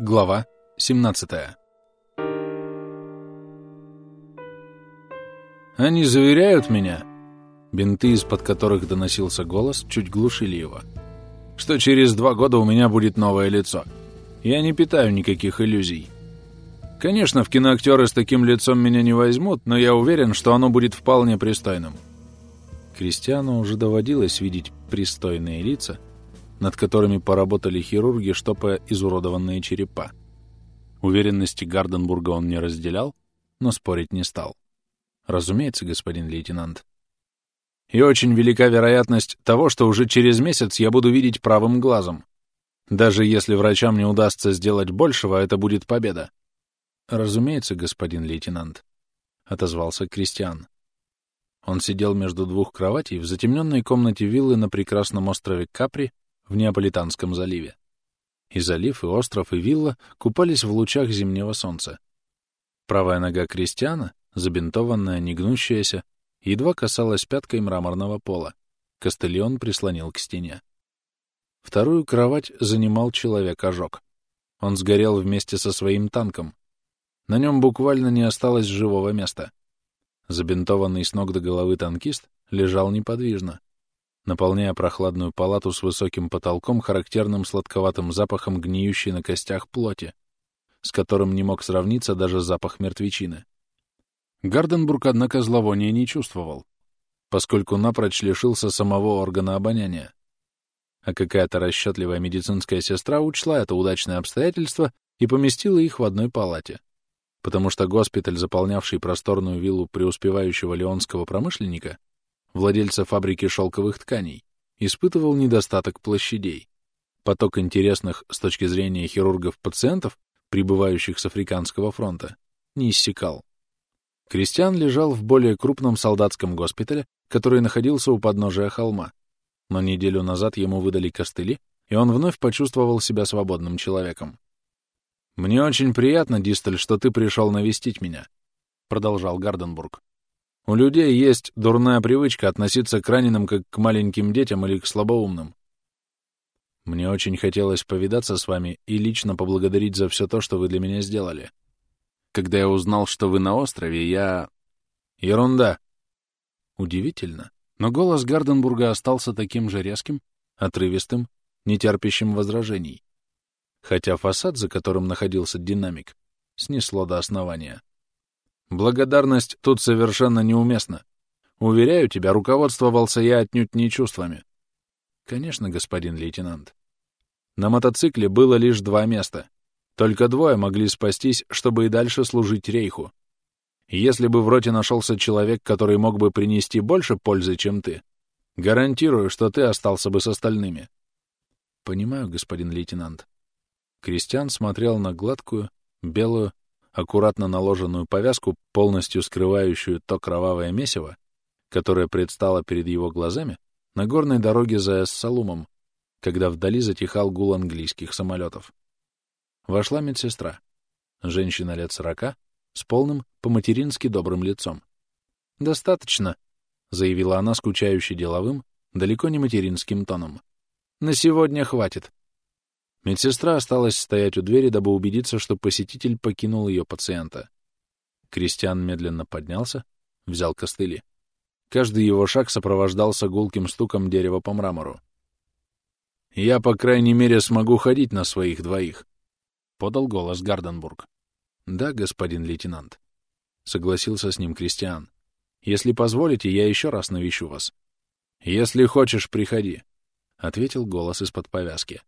Глава 17 «Они заверяют меня...» Бинты, из-под которых доносился голос, чуть глушили его. «Что через два года у меня будет новое лицо. Я не питаю никаких иллюзий. Конечно, в киноактеры с таким лицом меня не возьмут, но я уверен, что оно будет вполне пристойным». Кристиану уже доводилось видеть пристойные лица, над которыми поработали хирурги, штопая изуродованные черепа. Уверенности Гарденбурга он не разделял, но спорить не стал. Разумеется, господин лейтенант. И очень велика вероятность того, что уже через месяц я буду видеть правым глазом. Даже если врачам не удастся сделать большего, это будет победа. Разумеется, господин лейтенант, — отозвался Кристиан. Он сидел между двух кроватей в затемненной комнате виллы на прекрасном острове Капри в Неаполитанском заливе. И залив, и остров, и вилла купались в лучах зимнего солнца. Правая нога крестьяна, забинтованная, негнущаяся, едва касалась пяткой мраморного пола. Костылион прислонил к стене. Вторую кровать занимал человек-ожог. Он сгорел вместе со своим танком. На нем буквально не осталось живого места. Забинтованный с ног до головы танкист лежал неподвижно, наполняя прохладную палату с высоким потолком, характерным сладковатым запахом гниющей на костях плоти, с которым не мог сравниться даже запах мертвечины. Гарденбург, однако, зловония не чувствовал, поскольку напрочь лишился самого органа обоняния. А какая-то расчетливая медицинская сестра учла это удачное обстоятельство и поместила их в одной палате, потому что госпиталь, заполнявший просторную виллу преуспевающего леонского промышленника, владельца фабрики шелковых тканей, испытывал недостаток площадей. Поток интересных с точки зрения хирургов пациентов, прибывающих с Африканского фронта, не иссякал. Кристиан лежал в более крупном солдатском госпитале, который находился у подножия холма. Но неделю назад ему выдали костыли, и он вновь почувствовал себя свободным человеком. «Мне очень приятно, Дистель, что ты пришел навестить меня», — продолжал Гарденбург. У людей есть дурная привычка относиться к раненым как к маленьким детям или к слабоумным. Мне очень хотелось повидаться с вами и лично поблагодарить за все то, что вы для меня сделали. Когда я узнал, что вы на острове, я... Ерунда. Удивительно, но голос Гарденбурга остался таким же резким, отрывистым, нетерпящим возражений. Хотя фасад, за которым находился динамик, снесло до основания. Благодарность тут совершенно неуместна. Уверяю тебя, руководствовался я отнюдь не чувствами. Конечно, господин лейтенант. На мотоцикле было лишь два места. Только двое могли спастись, чтобы и дальше служить рейху. Если бы в роте нашелся человек, который мог бы принести больше пользы, чем ты, гарантирую, что ты остался бы с остальными. Понимаю, господин лейтенант. Кристиан смотрел на гладкую, белую, аккуратно наложенную повязку, полностью скрывающую то кровавое месиво, которое предстало перед его глазами на горной дороге за Эссалумом, когда вдали затихал гул английских самолетов. Вошла медсестра, женщина лет сорока, с полным, по-матерински добрым лицом. «Достаточно», — заявила она скучающе деловым, далеко не материнским тоном. «На сегодня хватит. Медсестра осталась стоять у двери, дабы убедиться, что посетитель покинул ее пациента. Кристиан медленно поднялся, взял костыли. Каждый его шаг сопровождался гулким стуком дерева по мрамору. «Я, по крайней мере, смогу ходить на своих двоих», — подал голос Гарденбург. «Да, господин лейтенант», — согласился с ним Кристиан. «Если позволите, я еще раз навещу вас». «Если хочешь, приходи», — ответил голос из-под повязки.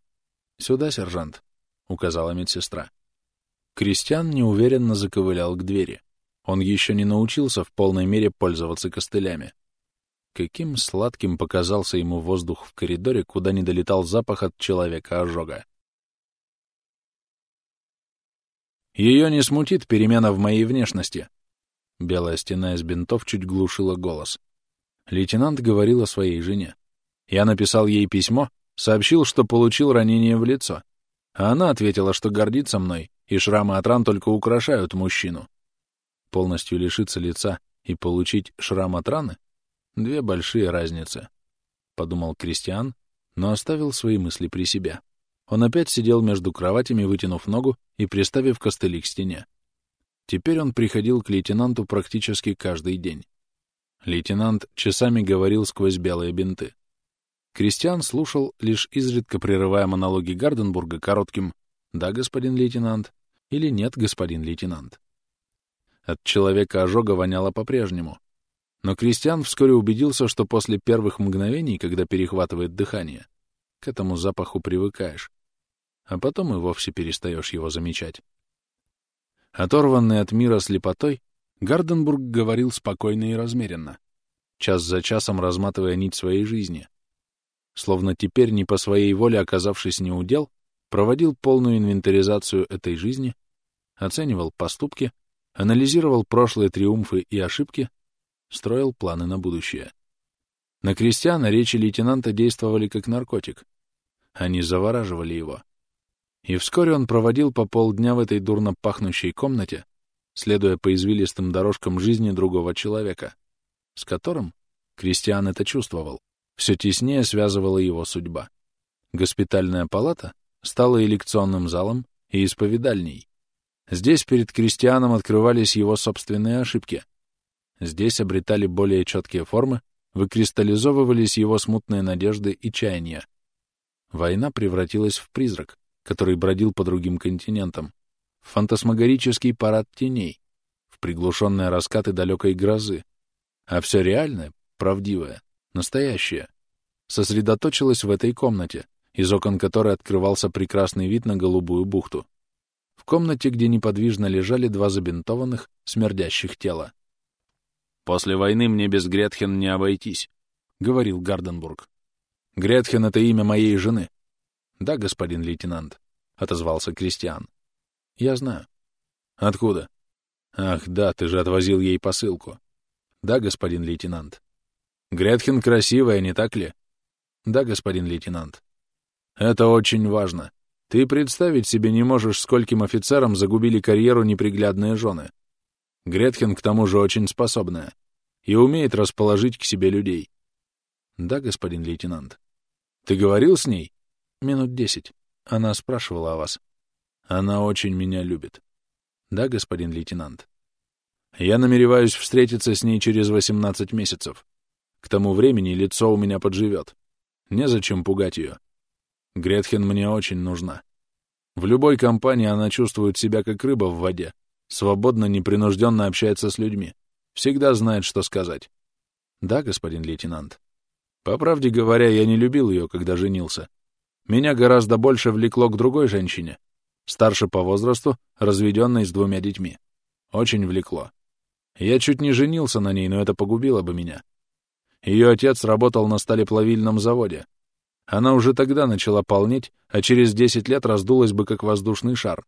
«Сюда, сержант», — указала медсестра. Кристиан неуверенно заковылял к двери. Он еще не научился в полной мере пользоваться костылями. Каким сладким показался ему воздух в коридоре, куда не долетал запах от человека-ожога. Ее не смутит перемена в моей внешности. Белая стена из бинтов чуть глушила голос. Лейтенант говорил о своей жене. Я написал ей письмо, Сообщил, что получил ранение в лицо. А она ответила, что гордится мной, и шрамы от ран только украшают мужчину. Полностью лишиться лица и получить шрам от раны — две большие разницы, — подумал Кристиан, но оставил свои мысли при себе. он опять сидел между кроватями, вытянув ногу и приставив костыли к стене. Теперь он приходил к лейтенанту практически каждый день. Лейтенант часами говорил сквозь белые бинты. Кристиан слушал, лишь изредка прерывая монологи Гарденбурга коротким «Да, господин лейтенант» или «Нет, господин лейтенант». От человека ожога воняло по-прежнему. Но Кристиан вскоре убедился, что после первых мгновений, когда перехватывает дыхание, к этому запаху привыкаешь, а потом и вовсе перестаешь его замечать. Оторванный от мира слепотой, Гарденбург говорил спокойно и размеренно, час за часом разматывая нить своей жизни, словно теперь не по своей воле оказавшись неудел, проводил полную инвентаризацию этой жизни, оценивал поступки, анализировал прошлые триумфы и ошибки, строил планы на будущее. На крестьяна речи лейтенанта действовали как наркотик. Они завораживали его. И вскоре он проводил по полдня в этой дурно пахнущей комнате, следуя по извилистым дорожкам жизни другого человека, с которым, крестьян это чувствовал, все теснее связывала его судьба. Госпитальная палата стала и лекционным залом, и исповедальней. Здесь перед крестьяном открывались его собственные ошибки. Здесь обретали более четкие формы, выкристаллизовывались его смутные надежды и чаяния. Война превратилась в призрак, который бродил по другим континентам, в фантасмагорический парад теней, в приглушенные раскаты далекой грозы. А все реальное, правдивое, настоящее, сосредоточилось в этой комнате, из окон которой открывался прекрасный вид на голубую бухту. В комнате, где неподвижно лежали два забинтованных, смердящих тела. «После войны мне без Гретхен не обойтись», — говорил Гарденбург. «Гретхен — это имя моей жены». «Да, господин лейтенант», — отозвался Кристиан. «Я знаю». «Откуда?» «Ах, да, ты же отвозил ей посылку». «Да, господин лейтенант». Гретхен красивая, не так ли? Да, господин лейтенант. Это очень важно. Ты представить себе не можешь, скольким офицерам загубили карьеру неприглядные жены. Гретхен, к тому же, очень способная и умеет расположить к себе людей. Да, господин лейтенант. Ты говорил с ней? Минут десять. Она спрашивала о вас. Она очень меня любит. Да, господин лейтенант. Я намереваюсь встретиться с ней через восемнадцать месяцев. К тому времени лицо у меня подживет. Незачем пугать ее. Гретхен мне очень нужна. В любой компании она чувствует себя как рыба в воде, свободно, непринужденно общается с людьми, всегда знает, что сказать. Да, господин лейтенант. По правде говоря, я не любил ее, когда женился. Меня гораздо больше влекло к другой женщине, старше по возрасту, разведенной с двумя детьми. Очень влекло. Я чуть не женился на ней, но это погубило бы меня. Ее отец работал на сталеплавильном заводе. Она уже тогда начала полнеть, а через 10 лет раздулась бы как воздушный шар.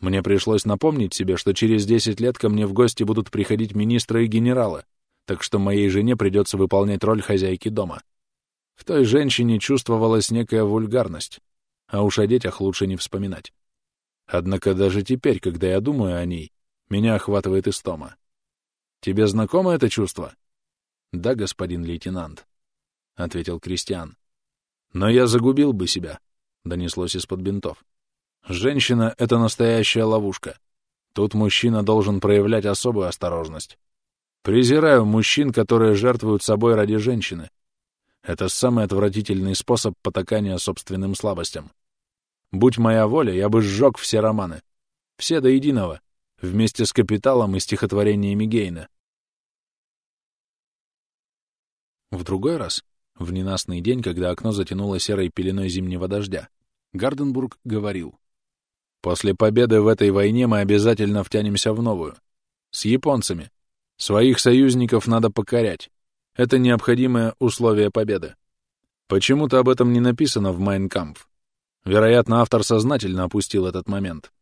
Мне пришлось напомнить себе, что через 10 лет ко мне в гости будут приходить министры и генералы, так что моей жене придется выполнять роль хозяйки дома. В той женщине чувствовалась некая вульгарность, а уж о детях лучше не вспоминать. Однако даже теперь, когда я думаю о ней, меня охватывает истома. Тебе знакомо это чувство? «Да, господин лейтенант», — ответил Кристиан. «Но я загубил бы себя», — донеслось из-под бинтов. «Женщина — это настоящая ловушка. Тут мужчина должен проявлять особую осторожность. Презираю мужчин, которые жертвуют собой ради женщины. Это самый отвратительный способ потакания собственным слабостям. Будь моя воля, я бы сжег все романы. Все до единого, вместе с «Капиталом» и стихотворениями Гейна. В другой раз, в ненастный день, когда окно затянуло серой пеленой зимнего дождя, Гарденбург говорил, «После победы в этой войне мы обязательно втянемся в новую. С японцами. Своих союзников надо покорять. Это необходимое условие победы. Почему-то об этом не написано в «Майнкампф». Вероятно, автор сознательно опустил этот момент.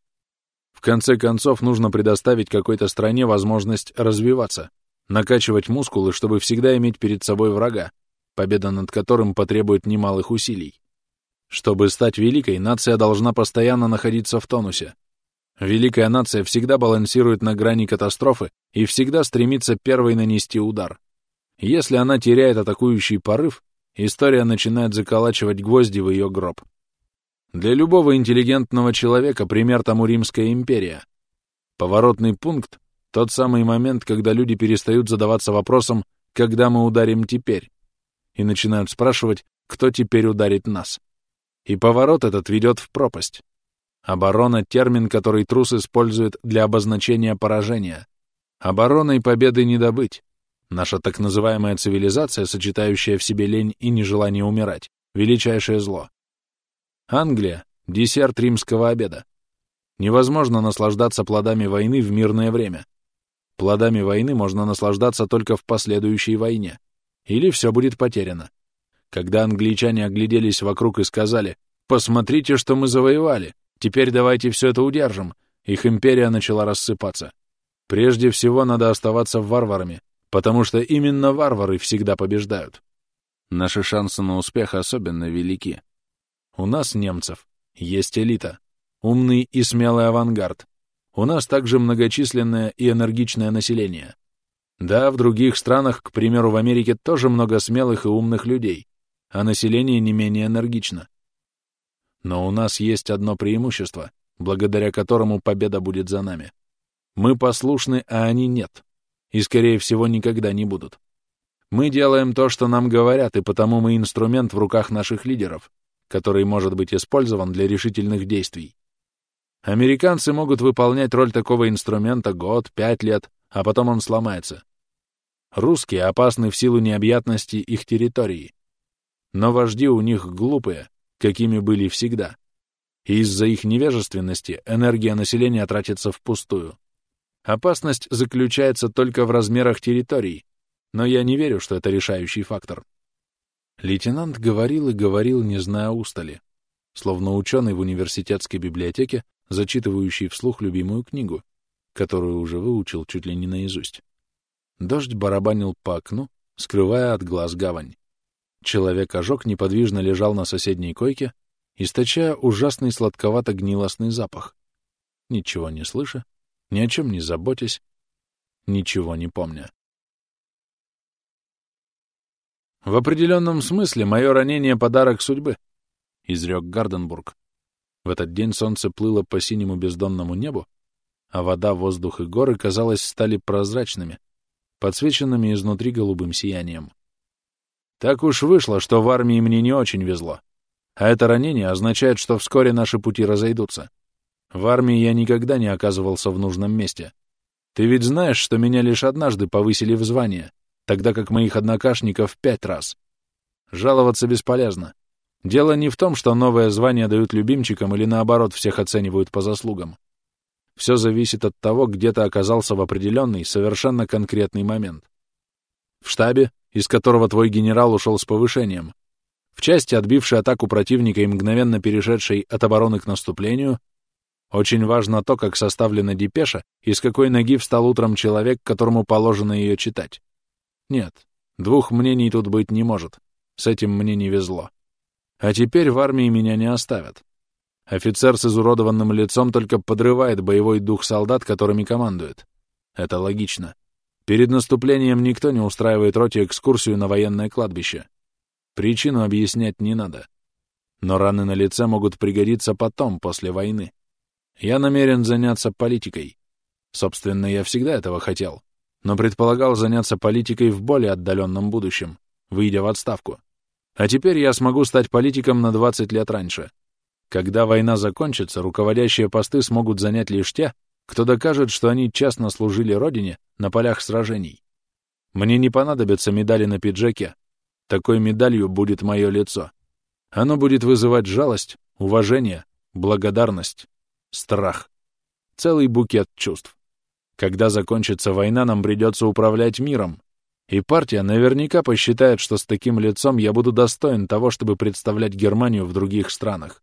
В конце концов, нужно предоставить какой-то стране возможность развиваться, накачивать мускулы, чтобы всегда иметь перед собой врага, победа над которым потребует немалых усилий. Чтобы стать великой, нация должна постоянно находиться в тонусе. Великая нация всегда балансирует на грани катастрофы и всегда стремится первой нанести удар. Если она теряет атакующий порыв, история начинает заколачивать гвозди в ее гроб. Для любого интеллигентного человека пример тому Римская империя. Поворотный пункт — тот самый момент, когда люди перестают задаваться вопросом, когда мы ударим теперь, и начинают спрашивать, кто теперь ударит нас. И поворот этот ведет в пропасть. Оборона — термин, который трус использует для обозначения поражения. Обороной победы не добыть. Наша так называемая цивилизация, сочетающая в себе лень и нежелание умирать, величайшее зло. Англия — десерт римского обеда. Невозможно наслаждаться плодами войны в мирное время. Плодами войны можно наслаждаться только в последующей войне. Или все будет потеряно. Когда англичане огляделись вокруг и сказали «Посмотрите, что мы завоевали! Теперь давайте все это удержим!» Их империя начала рассыпаться. Прежде всего надо оставаться варварами, потому что именно варвары всегда побеждают. Наши шансы на успех особенно велики. У нас, немцев, есть элита, умный и смелый авангард. У нас также многочисленное и энергичное население. Да, в других странах, к примеру, в Америке, тоже много смелых и умных людей, а население не менее энергично. Но у нас есть одно преимущество, благодаря которому победа будет за нами. Мы послушны, а они нет. И, скорее всего, никогда не будут. Мы делаем то, что нам говорят, и потому мы инструмент в руках наших лидеров, который может быть использован для решительных действий. Американцы могут выполнять роль такого инструмента год, пять лет, а потом он сломается. Русские опасны в силу необъятности их территории. Но вожди у них глупые, какими были всегда. И из-за их невежественности энергия населения тратится впустую. Опасность заключается только в размерах территорий, но я не верю, что это решающий фактор. Лейтенант говорил и говорил, не зная устали, словно ученый в университетской библиотеке, зачитывающий вслух любимую книгу, которую уже выучил чуть ли не наизусть. Дождь барабанил по окну, скрывая от глаз гавань. Человек-ожог неподвижно лежал на соседней койке, источая ужасный сладковато-гнилостный запах. Ничего не слыша, ни о чем не заботясь, ничего не помня. «В определенном смысле мое ранение — подарок судьбы», — изрек Гарденбург. В этот день солнце плыло по синему бездонному небу, а вода, воздух и горы, казалось, стали прозрачными, подсвеченными изнутри голубым сиянием. Так уж вышло, что в армии мне не очень везло. А это ранение означает, что вскоре наши пути разойдутся. В армии я никогда не оказывался в нужном месте. Ты ведь знаешь, что меня лишь однажды повысили в звание, тогда как моих однокашников пять раз. Жаловаться бесполезно. Дело не в том, что новое звание дают любимчикам или наоборот всех оценивают по заслугам. Все зависит от того, где ты оказался в определенный, совершенно конкретный момент. В штабе, из которого твой генерал ушел с повышением. В части, отбившей атаку противника и мгновенно перешедшей от обороны к наступлению. Очень важно то, как составлена депеша и с какой ноги встал утром человек, которому положено ее читать. Нет, двух мнений тут быть не может. С этим мне не везло. А теперь в армии меня не оставят. Офицер с изуродованным лицом только подрывает боевой дух солдат, которыми командует. Это логично. Перед наступлением никто не устраивает роте экскурсию на военное кладбище. Причину объяснять не надо. Но раны на лице могут пригодиться потом, после войны. Я намерен заняться политикой. Собственно, я всегда этого хотел. Но предполагал заняться политикой в более отдаленном будущем, выйдя в отставку. А теперь я смогу стать политиком на 20 лет раньше. Когда война закончится, руководящие посты смогут занять лишь те, кто докажет, что они честно служили Родине на полях сражений. Мне не понадобятся медали на пиджаке. Такой медалью будет мое лицо. Оно будет вызывать жалость, уважение, благодарность, страх. Целый букет чувств. Когда закончится война, нам придется управлять миром. И партия наверняка посчитает, что с таким лицом я буду достоин того, чтобы представлять Германию в других странах.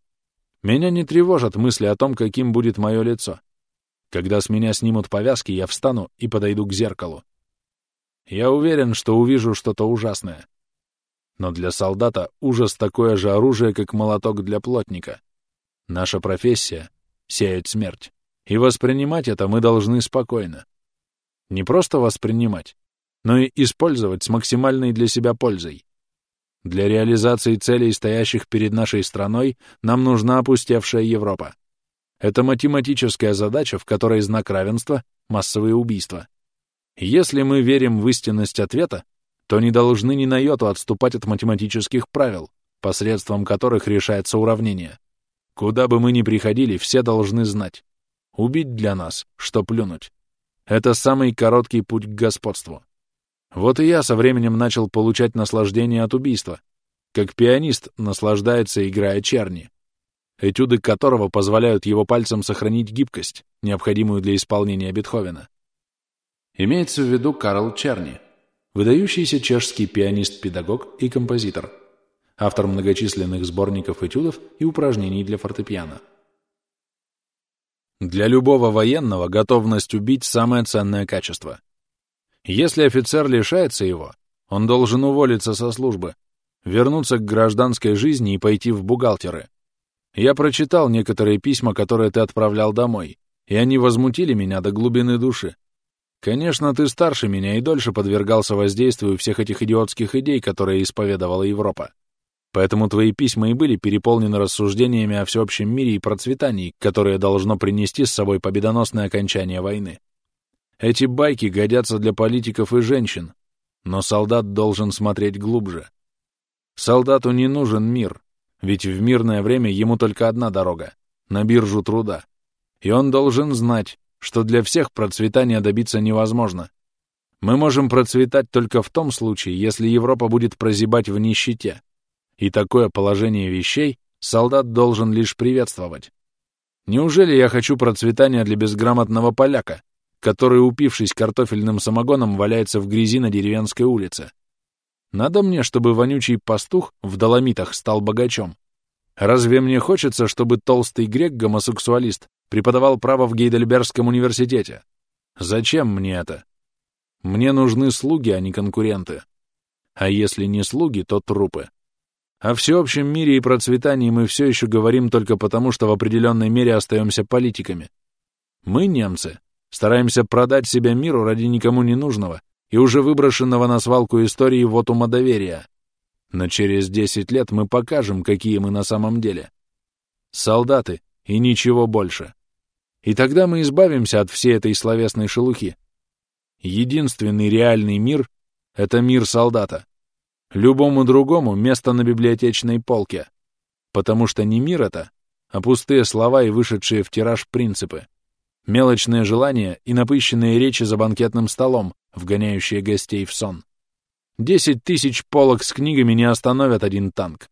Меня не тревожат мысли о том, каким будет мое лицо. Когда с меня снимут повязки, я встану и подойду к зеркалу. Я уверен, что увижу что-то ужасное. Но для солдата ужас такое же оружие, как молоток для плотника. Наша профессия — сеять смерть. И воспринимать это мы должны спокойно. Не просто воспринимать, но и использовать с максимальной для себя пользой. Для реализации целей, стоящих перед нашей страной, нам нужна опустевшая Европа. Это математическая задача, в которой знак равенства — массовые убийства. Если мы верим в истинность ответа, то не должны ни на йоту отступать от математических правил, посредством которых решается уравнение. Куда бы мы ни приходили, все должны знать. Убить для нас, что плюнуть. Это самый короткий путь к господству. Вот и я со временем начал получать наслаждение от убийства, как пианист наслаждается, играя черни, этюды которого позволяют его пальцам сохранить гибкость, необходимую для исполнения Бетховена. Имеется в виду Карл Черни, выдающийся чешский пианист-педагог и композитор, автор многочисленных сборников этюдов и упражнений для фортепиано. Для любого военного готовность убить – самое ценное качество. Если офицер лишается его, он должен уволиться со службы, вернуться к гражданской жизни и пойти в бухгалтеры. Я прочитал некоторые письма, которые ты отправлял домой, и они возмутили меня до глубины души. Конечно, ты старше меня и дольше подвергался воздействию всех этих идиотских идей, которые исповедовала Европа. Поэтому твои письма и были переполнены рассуждениями о всеобщем мире и процветании, которое должно принести с собой победоносное окончание войны. Эти байки годятся для политиков и женщин, но солдат должен смотреть глубже. Солдату не нужен мир, ведь в мирное время ему только одна дорога — на биржу труда. И он должен знать, что для всех процветания добиться невозможно. Мы можем процветать только в том случае, если Европа будет прозябать в нищете. И такое положение вещей солдат должен лишь приветствовать. Неужели я хочу процветания для безграмотного поляка, который, упившись картофельным самогоном, валяется в грязи на деревенской улице. Надо мне, чтобы вонючий пастух в доломитах стал богачом. Разве мне хочется, чтобы толстый грек-гомосексуалист преподавал право в Гейдельбергском университете? Зачем мне это? Мне нужны слуги, а не конкуренты. А если не слуги, то трупы. О всеобщем мире и процветании мы все еще говорим только потому, что в определенной мере остаемся политиками. Мы, немцы, Стараемся продать себя миру ради никому не нужного и уже выброшенного на свалку истории вотума доверия. Но через десять лет мы покажем, какие мы на самом деле. Солдаты и ничего больше. И тогда мы избавимся от всей этой словесной шелухи. Единственный реальный мир — это мир солдата. Любому другому — место на библиотечной полке. Потому что не мир это, а пустые слова и вышедшие в тираж принципы. Мелочные желания и напыщенные речи за банкетным столом, вгоняющие гостей в сон. Десять тысяч полок с книгами не остановят один танк.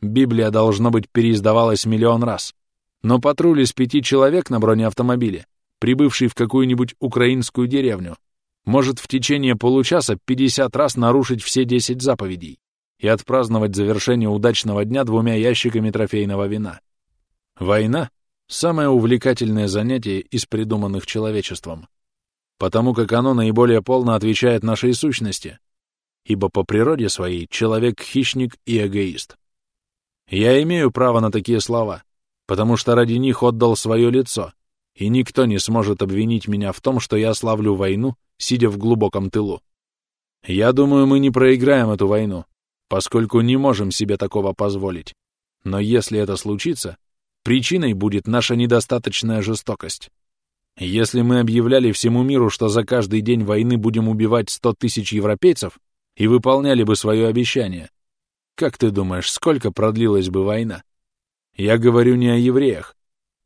Библия, должно быть, переиздавалась миллион раз. Но патруль из пяти человек на бронеавтомобиле, прибывший в какую-нибудь украинскую деревню, может в течение получаса 50 раз нарушить все 10 заповедей и отпраздновать завершение удачного дня двумя ящиками трофейного вина. Война самое увлекательное занятие из придуманных человечеством, потому как оно наиболее полно отвечает нашей сущности, ибо по природе своей человек — хищник и эгоист. Я имею право на такие слова, потому что ради них отдал свое лицо, и никто не сможет обвинить меня в том, что я славлю войну, сидя в глубоком тылу. Я думаю, мы не проиграем эту войну, поскольку не можем себе такого позволить. Но если это случится, Причиной будет наша недостаточная жестокость. Если мы объявляли всему миру, что за каждый день войны будем убивать сто тысяч европейцев, и выполняли бы свое обещание, как ты думаешь, сколько продлилась бы война? Я говорю не о евреях.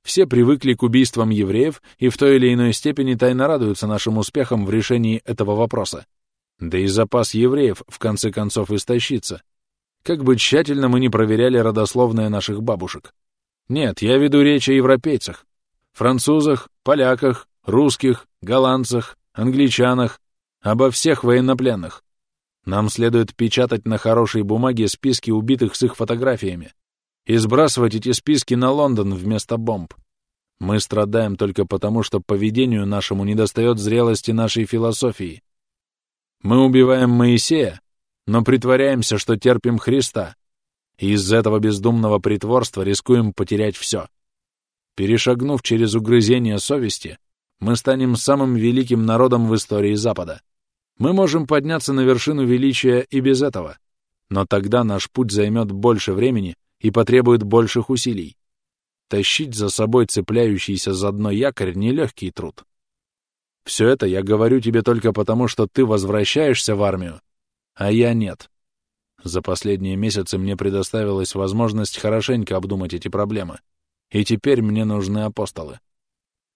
Все привыкли к убийствам евреев и в той или иной степени тайно радуются нашим успехам в решении этого вопроса. Да и запас евреев в конце концов истощится. Как бы тщательно мы ни проверяли родословные наших бабушек. Нет, я веду речь о европейцах. Французах, поляках, русских, голландцах, англичанах, обо всех военнопленных. Нам следует печатать на хорошей бумаге списки убитых с их фотографиями и сбрасывать эти списки на Лондон вместо бомб. Мы страдаем только потому, что поведению нашему недостает зрелости нашей философии. Мы убиваем Моисея, но притворяемся, что терпим Христа, и из-за этого бездумного притворства рискуем потерять все. Перешагнув через угрызение совести, мы станем самым великим народом в истории Запада. Мы можем подняться на вершину величия и без этого. Но тогда наш путь займет больше времени и потребует больших усилий. Тащить за собой цепляющийся за дно якорь — нелегкий труд. Все это я говорю тебе только потому, что ты возвращаешься в армию, а я нет. За последние месяцы мне предоставилась возможность хорошенько обдумать эти проблемы, и теперь мне нужны апостолы.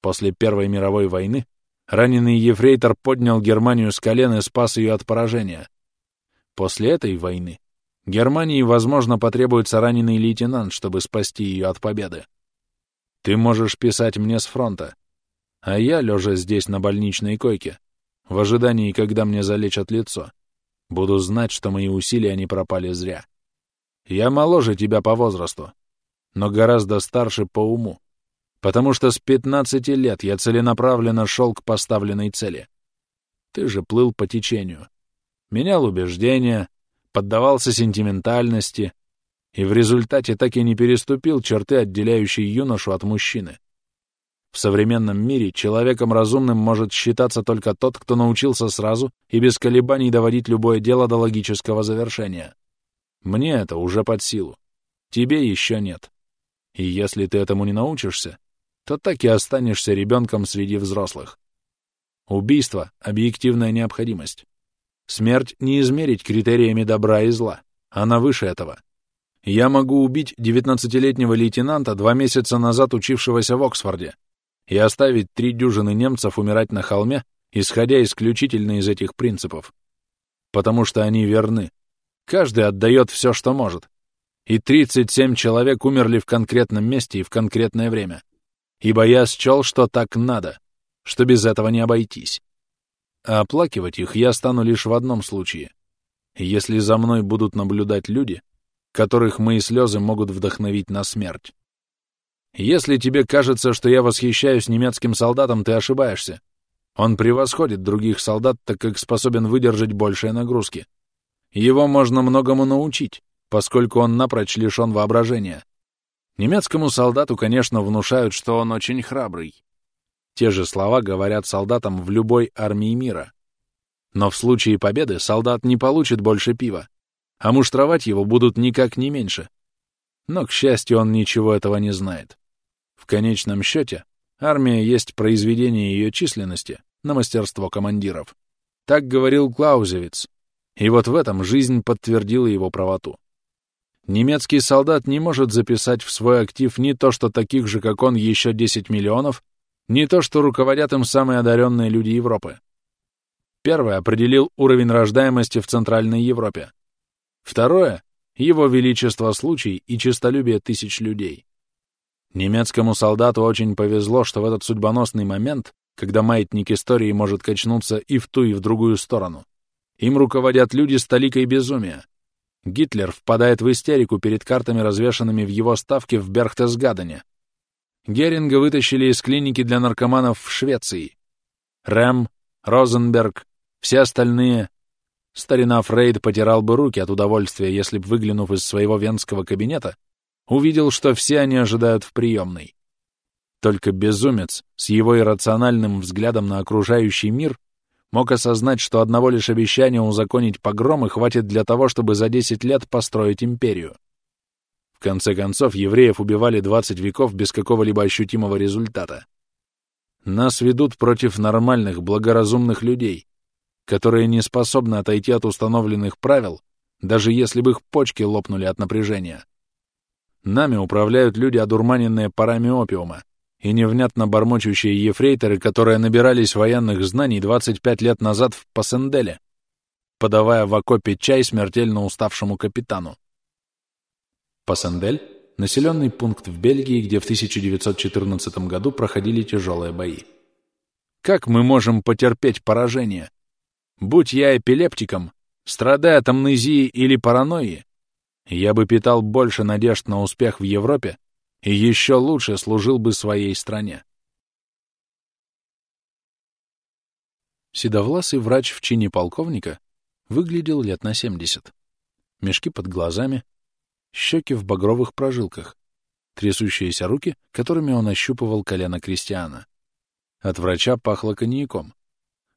После Первой мировой войны раненый ефрейтор поднял Германию с колен и спас ее от поражения. После этой войны Германии, возможно, потребуется раненый лейтенант, чтобы спасти ее от победы. Ты можешь писать мне с фронта, а я, лежа здесь на больничной койке, в ожидании, когда мне залечат лицо, буду знать, что мои усилия не пропали зря. Я моложе тебя по возрасту, но гораздо старше по уму, потому что с 15 лет я целенаправленно шел к поставленной цели. Ты же плыл по течению, менял убеждения, поддавался сентиментальности и в результате так и не переступил черты, отделяющие юношу от мужчины. В современном мире человеком разумным может считаться только тот, кто научился сразу и без колебаний доводить любое дело до логического завершения. Мне это уже под силу. Тебе еще нет. И если ты этому не научишься, то так и останешься ребенком среди взрослых. Убийство — объективная необходимость. Смерть не измерить критериями добра и зла. Она выше этого. Я могу убить девятнадцатилетнего лейтенанта, два месяца назад учившегося в Оксфорде, и оставить три дюжины немцев умирать на холме, исходя исключительно из этих принципов. Потому что они верны. Каждый отдает все, что может. И 37 человек умерли в конкретном месте и в конкретное время. Ибо я счел, что так надо, что без этого не обойтись. А оплакивать их я стану лишь в одном случае. Если за мной будут наблюдать люди, которых мои слезы могут вдохновить на смерть. Если тебе кажется, что я восхищаюсь немецким солдатом, ты ошибаешься. Он превосходит других солдат, так как способен выдержать большие нагрузки. Его можно многому научить, поскольку он напрочь лишен воображения. Немецкому солдату, конечно, внушают, что он очень храбрый. Те же слова говорят солдатам в любой армии мира. Но в случае победы солдат не получит больше пива, а муштровать его будут никак не меньше. Но, к счастью, он ничего этого не знает. В конечном счете, армия есть произведение ее численности на мастерство командиров. Так говорил Клаузевиц, и вот в этом жизнь подтвердила его правоту. Немецкий солдат не может записать в свой актив ни то, что таких же, как он, еще 10 миллионов, ни то, что руководят им самые одаренные люди Европы. Первый определил уровень рождаемости в Центральной Европе. Второе — его величество случай и честолюбие тысяч людей. Немецкому солдату очень повезло, что в этот судьбоносный момент, когда маятник истории может качнуться и в ту, и в другую сторону, им руководят люди с толикой безумия. Гитлер впадает в истерику перед картами, развешанными в его ставке в Берхтесгадене. Геринга вытащили из клиники для наркоманов в Швеции. Рэм, Розенберг, все остальные. Старина Фрейд потирал бы руки от удовольствия, если б, выглянув из своего венского кабинета, увидел, что все они ожидают в приемной. Только безумец с его иррациональным взглядом на окружающий мир мог осознать, что одного лишь обещания узаконить погромы хватит для того, чтобы за 10 лет построить империю. В конце концов, евреев убивали 20 веков без какого-либо ощутимого результата. Нас ведут против нормальных, благоразумных людей, которые не способны отойти от установленных правил, даже если бы их почки лопнули от напряжения. Нами управляют люди, одурманенные парами опиума, и невнятно бормочущие ефрейторы, которые набирались военных знаний 25 лет назад в Пассенделе, подавая в окопе чай смертельно уставшему капитану. Пассендель — населенный пункт в Бельгии, где в 1914 году проходили тяжелые бои. Как мы можем потерпеть поражение? Будь я эпилептиком, страдая от амнезии или паранойи, я бы питал больше надежд на успех в Европе и еще лучше служил бы своей стране. Седовласый врач в чине полковника выглядел лет на 70. Мешки под глазами, щеки в багровых прожилках, трясущиеся руки, которыми он ощупывал колено крестьяна. От врача пахло коньяком,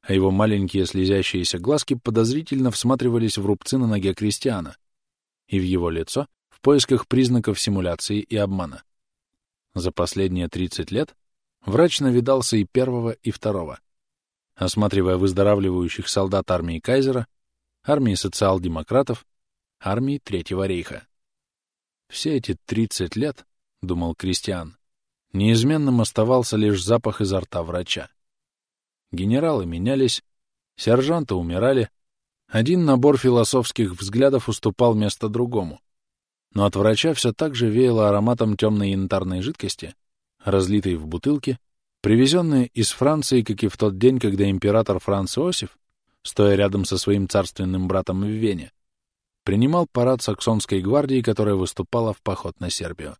а его маленькие слезящиеся глазки подозрительно всматривались в рубцы на ноге крестьяна, и в его лицо в поисках признаков симуляции и обмана. За последние 30 лет врач навидался и первого, и второго. Осматривая выздоравливающих солдат армии Кайзера, армии социал-демократов, армии Третьего рейха. Все эти 30 лет, — думал Кристиан, — неизменным оставался лишь запах изо рта врача. Генералы менялись, сержанты умирали, один набор философских взглядов уступал место другому. Но от врача все так же веяло ароматом темной янтарной жидкости, разлитой в бутылке, привезенной из Франции, как и в тот день, когда император Франц Иосиф, стоя рядом со своим царственным братом в Вене, принимал парад саксонской гвардии, которая выступала в поход на Сербию.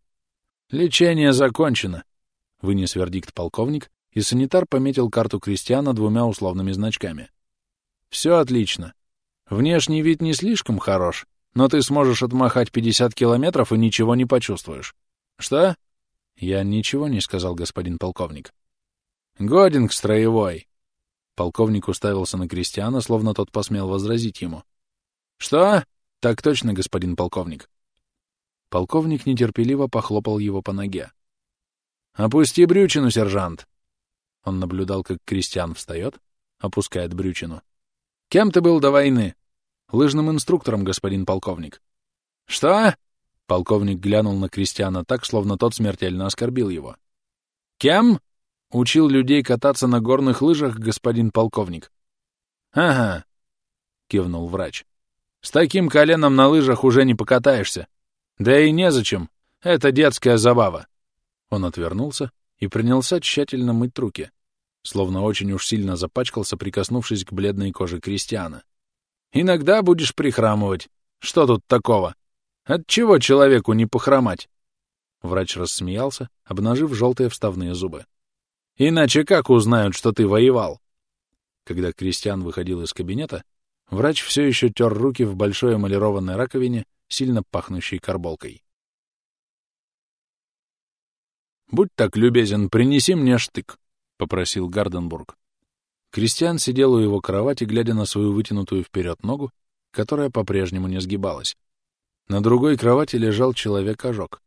«Лечение закончено», — вынес вердикт полковник, и санитар пометил карту крестьяна двумя условными значками. «Все отлично. Внешний вид не слишком хорош, но ты сможешь отмахать 50 километров и ничего не почувствуешь. Что? Я ничего не сказал, господин полковник. Годин к строевой. Полковник уставился на Кристиана, словно тот посмел возразить ему. Что? Так точно, господин полковник. Полковник нетерпеливо похлопал его по ноге. «Опусти брючину, сержант!» Он наблюдал, как Кристиан встает, опускает брючину. «Кем ты был до войны?» Лыжным инструктором, господин полковник. Что? Полковник глянул на Кристиана так, словно тот смертельно оскорбил его. Кем? Учил людей кататься на горных лыжах, господин полковник. Ага, кивнул врач. С таким коленом на лыжах уже не покатаешься. Да и незачем. Это детская забава. Он отвернулся и принялся тщательно мыть руки, словно очень уж сильно запачкался, прикоснувшись к бледной коже Кристиана. Иногда будешь прихрамывать. Что тут такого? Отчего человеку не похромать? Врач рассмеялся, обнажив желтые вставные зубы. Иначе как узнают, что ты воевал? Когда Кристиан выходил из кабинета, врач все еще тер руки в большой эмалированной раковине, сильно пахнущей карболкой. «Будь так любезен, принеси мне штык», — попросил Гарденбург. Кристиан сидел у его кровати, глядя на свою вытянутую вперед ногу, которая по-прежнему не сгибалась. На другой кровати лежал человек-ожог,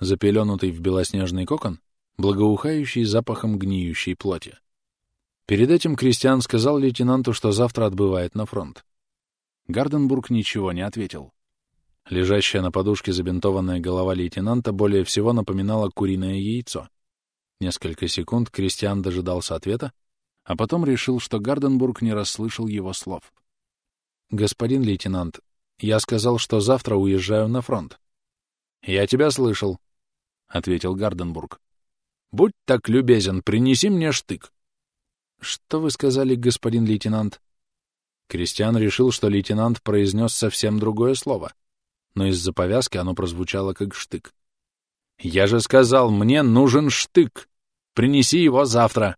запеленутый в белоснежный кокон, благоухающий запахом гниющей плоти. Перед этим Кристиан сказал лейтенанту, что завтра отбывает на фронт. Гарденбург ничего не ответил. Лежащая на подушке забинтованная голова лейтенанта более всего напоминала куриное яйцо. Несколько секунд Кристиан дожидался ответа, а потом решил, что Гарденбург не расслышал его слов. «Господин лейтенант, я сказал, что завтра уезжаю на фронт». «Я тебя слышал», — ответил Гарденбург. «Будь так любезен, принеси мне штык». «Что вы сказали, господин лейтенант?» Кристиан решил, что лейтенант произнес совсем другое слово, но из-за повязки оно прозвучало как штык. «Я же сказал, мне нужен штык! Принеси его завтра!»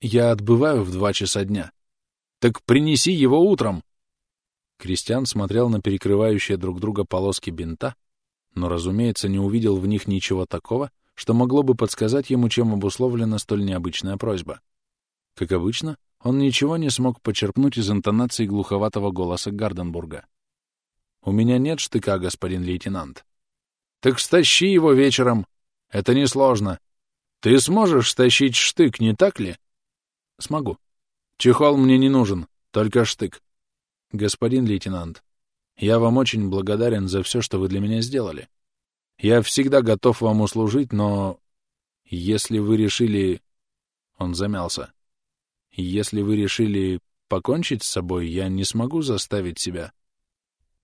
Я отбываю в два часа дня. Так принеси его утром. Кристиан смотрел на перекрывающие друг друга полоски бинта, но, разумеется, не увидел в них ничего такого, что могло бы подсказать ему, чем обусловлена столь необычная просьба. Как обычно, он ничего не смог почерпнуть из интонации глуховатого голоса Гарденбурга. «У меня нет штыка, господин лейтенант». «Так стащи его вечером. Это несложно. Ты сможешь стащить штык, не так ли?» Смогу. Чехол мне не нужен, только штык. Господин лейтенант, я вам очень благодарен за все, что вы для меня сделали. Я всегда готов вам услужить, но... Если вы решили... Он замялся. Если вы решили покончить с собой, я не смогу заставить себя.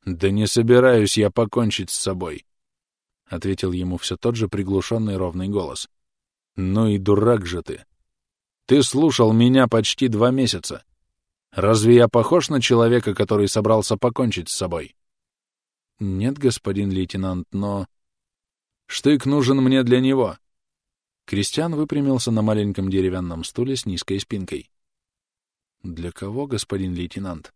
Да не собираюсь я покончить с собой, — ответил ему все тот же приглушенный ровный голос. Ну и дурак же ты. Ты слушал меня почти два месяца. Разве я похож на человека, который собрался покончить с собой? Нет, господин лейтенант, но... Штык нужен мне для него. Кристиан выпрямился на маленьком деревянном стуле с низкой спинкой. Для кого, господин лейтенант?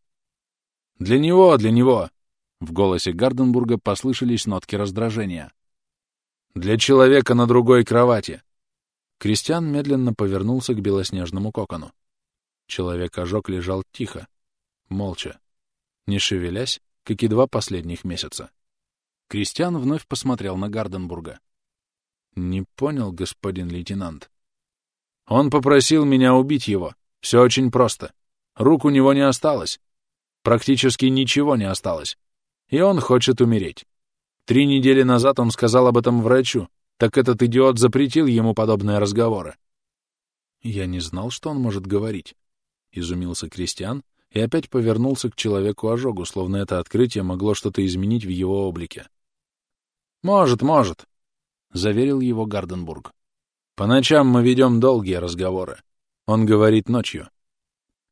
Для него, для него! В голосе Гарденбурга послышались нотки раздражения. Для человека на другой кровати. Кристиан медленно повернулся к белоснежному кокону. Человек-ожог лежал тихо, молча, не шевелясь, как и два последних месяца. Кристиан вновь посмотрел на Гарденбурга. «Не понял, господин лейтенант». «Он попросил меня убить его. Все очень просто. Рук у него не осталось. Практически ничего не осталось. И он хочет умереть. Три недели назад он сказал об этом врачу, так этот идиот запретил ему подобные разговоры. «Я не знал, что он может говорить», — изумился Кристиан и опять повернулся к человеку-ожогу, словно это открытие могло что-то изменить в его облике. «Может, может», — заверил его Гарденбург. «По ночам мы ведем долгие разговоры. Он говорит ночью.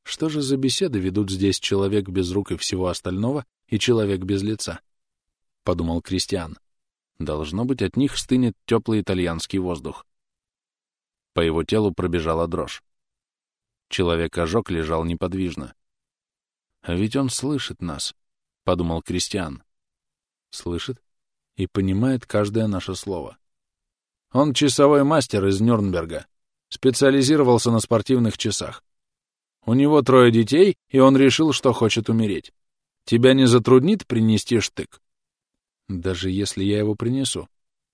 Что же за беседы ведут здесь человек без рук и всего остального и человек без лица? — подумал Кристиан. Должно быть, от них стынет теплый итальянский воздух. По его телу пробежала дрожь. Человек-ожог лежал неподвижно. «А ведь он слышит нас», — подумал Кристиан. Слышит и понимает каждое наше слово. Он часовой мастер из Нюрнберга, специализировался на спортивных часах. У него трое детей, и он решил, что хочет умереть. Тебя не затруднит принести штык? Даже если я его принесу.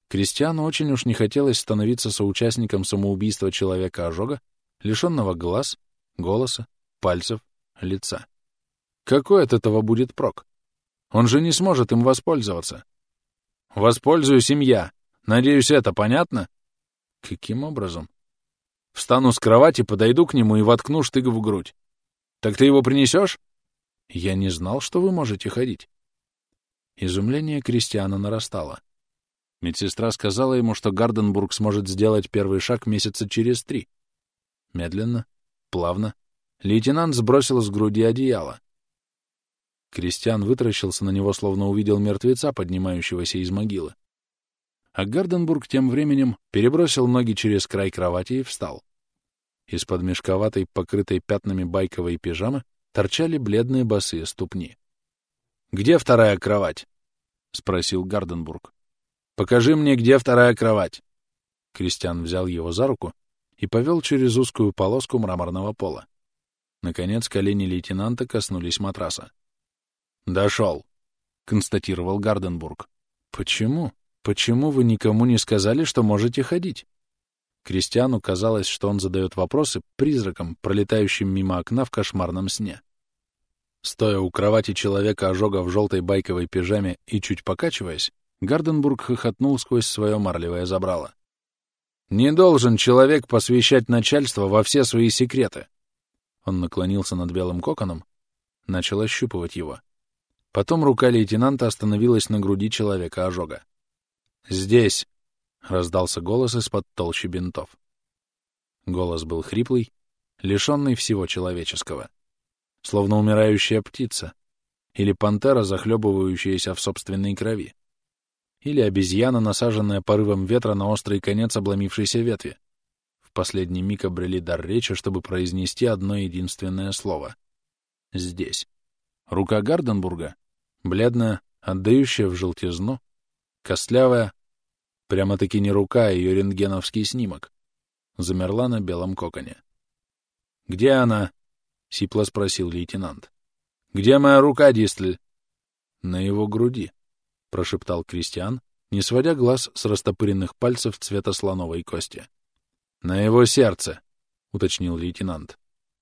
Кристиану очень уж не хотелось становиться соучастником самоубийства человека-ожога, лишенного глаз, голоса, пальцев, лица. Какой от этого будет прок? Он же не сможет им воспользоваться. Воспользуюсь им я. Надеюсь, это понятно? Каким образом? Встану с кровати, подойду к нему и воткну штык в грудь. Так ты его принесешь? Я не знал, что вы можете ходить. Изумление Кристиана нарастало. Медсестра сказала ему, что Гарденбург сможет сделать первый шаг месяца через три. Медленно, плавно, лейтенант сбросил с груди одеяло. Кристиан вытаращился на него, словно увидел мертвеца, поднимающегося из могилы. А Гарденбург тем временем перебросил ноги через край кровати и встал. Из-под мешковатой, покрытой пятнами байковой пижамы торчали бледные босые ступни. «Где вторая кровать?» — спросил Гарденбург. «Покажи мне, где вторая кровать». Кристиан взял его за руку и повел через узкую полоску мраморного пола. Наконец колени лейтенанта коснулись матраса. «Дошел», — констатировал Гарденбург. «Почему? Почему вы никому не сказали, что можете ходить?» Кристиану казалось, что он задает вопросы призракам, пролетающим мимо окна в кошмарном сне. Стоя у кровати человека-ожога в желтой байковой пижаме и чуть покачиваясь, Гарденбург хохотнул сквозь свое марлевое забрало. «Не должен человек посвящать начальство во все свои секреты!» Он наклонился над белым коконом, начал ощупывать его. Потом рука лейтенанта остановилась на груди человека-ожога. «Здесь!» — раздался голос из-под толщи бинтов. Голос был хриплый, лишенный всего человеческого. Словно умирающая птица. Или пантера, захлебывающаяся в собственной крови. Или обезьяна, насаженная порывом ветра на острый конец обломившейся ветви. В последний миг обрели дар речи, чтобы произнести одно единственное слово. Здесь. Рука Гарденбурга, бледная, отдающая в желтизну, костлявая, Прямо-таки не рука, а ее рентгеновский снимок. Замерла на белом коконе. «Где она?» — сипло спросил лейтенант. «Где моя рука, Дистль?» «На его груди», — прошептал Кристиан, не сводя глаз с растопыренных пальцев цвета слоновой кости. «На его сердце», — уточнил лейтенант.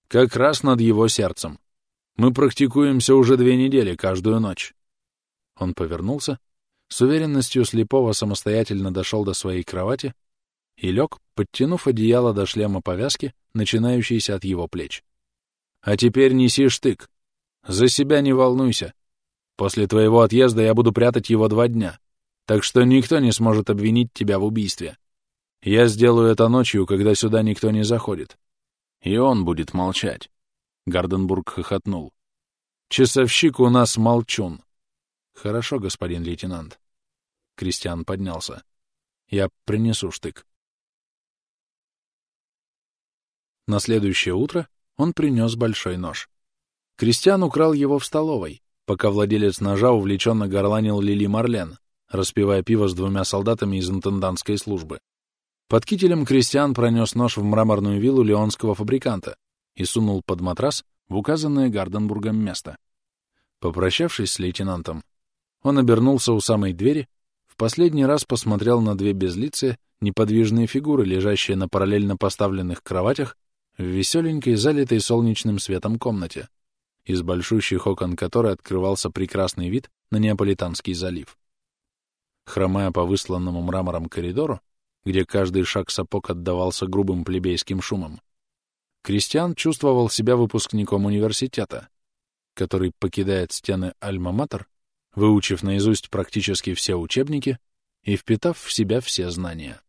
«Как раз над его сердцем. Мы практикуемся уже две недели, каждую ночь». Он повернулся с уверенностью слепого самостоятельно дошел до своей кровати и лег, подтянув одеяло до шлема повязки, начинающейся от его плеч. «А теперь неси штык. За себя не волнуйся. После твоего отъезда я буду прятать его два дня, так что никто не сможет обвинить тебя в убийстве. Я сделаю это ночью, когда сюда никто не заходит. И он будет молчать». Гарденбург хохотнул. «Часовщик у нас молчун. Хорошо, господин лейтенант. Кристиан поднялся. Я принесу штык. На следующее утро он принес большой нож. Кристиан украл его в столовой, пока владелец ножа увлеченно горланил Лили Марлен, распивая пиво с двумя солдатами из интендантской службы. Под кителем Кристиан пронес нож в мраморную виллу леонского фабриканта и сунул под матрас в указанное Гарденбургом место. Попрощавшись с лейтенантом, Он обернулся у самой двери, в последний раз посмотрел на две безлицые, неподвижные фигуры, лежащие на параллельно поставленных кроватях в веселенькой, залитой солнечным светом комнате, из большущих окон которой открывался прекрасный вид на Неаполитанский залив. Хромая по высланному мрамором коридору, где каждый шаг сапог отдавался грубым плебейским шумом, Кристиан чувствовал себя выпускником университета, который покидает стены Альма-Матер, выучив наизусть практически все учебники и впитав в себя все знания.